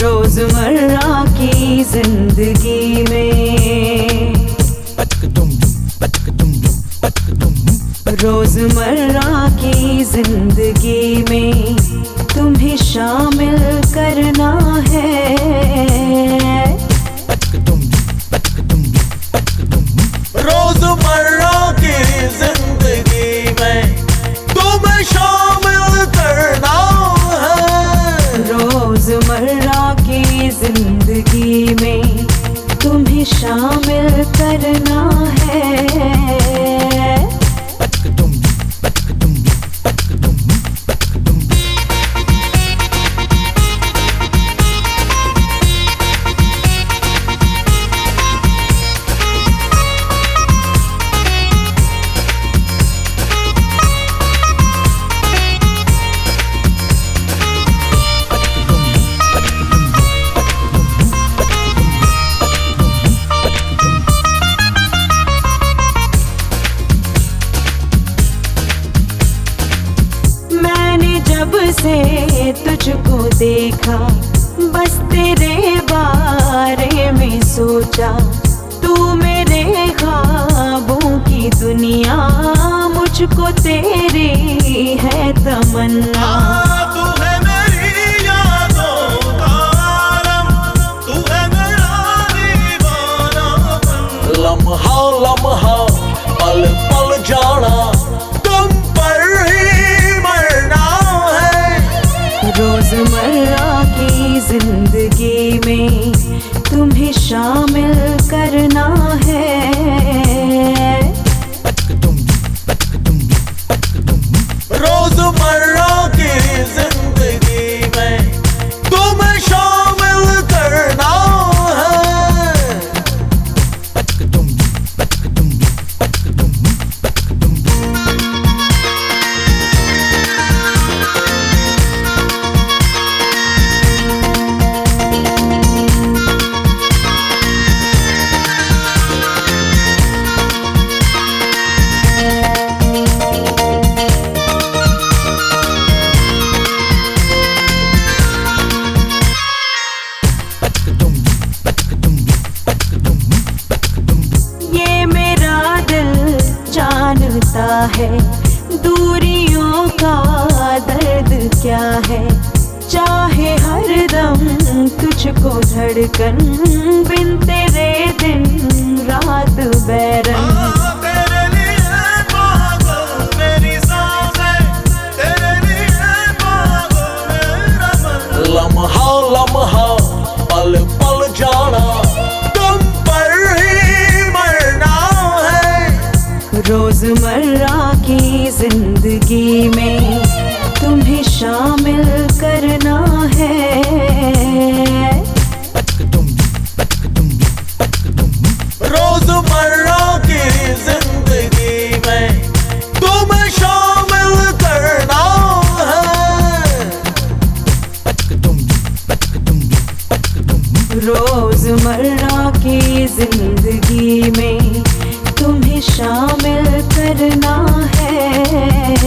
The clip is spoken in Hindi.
रोज़मर्रा की ज़िंदगी में रोज़मर्रा की ज़िंदगी में तुम्हें शामिल करना है। रोज़मर्रा रोज़मर्रा की ज़िंदगी में तुम्हें शामिल करना है। जब से तुझको देखा बस तेरे बारे में सोचा। तू मेरे ख्वाबों की दुनिया मुझको तेरी है तमन्ना। रोज़मर्रा की ज़िंदगी में तुम्हें शामिल करना है। है? दूरियों का दर्द क्या है? चाहे हर दम तुझको धड़कन, बिन तेरे दिन रात रोज़मर्रा की ज़िंदगी में तुम्हें शामिल करना है। रोज़मर्रा की ज़िंदगी में तुम्हें शामिल करना है। रोज़मर्रा की ज़िंदगी में शामिल करना है।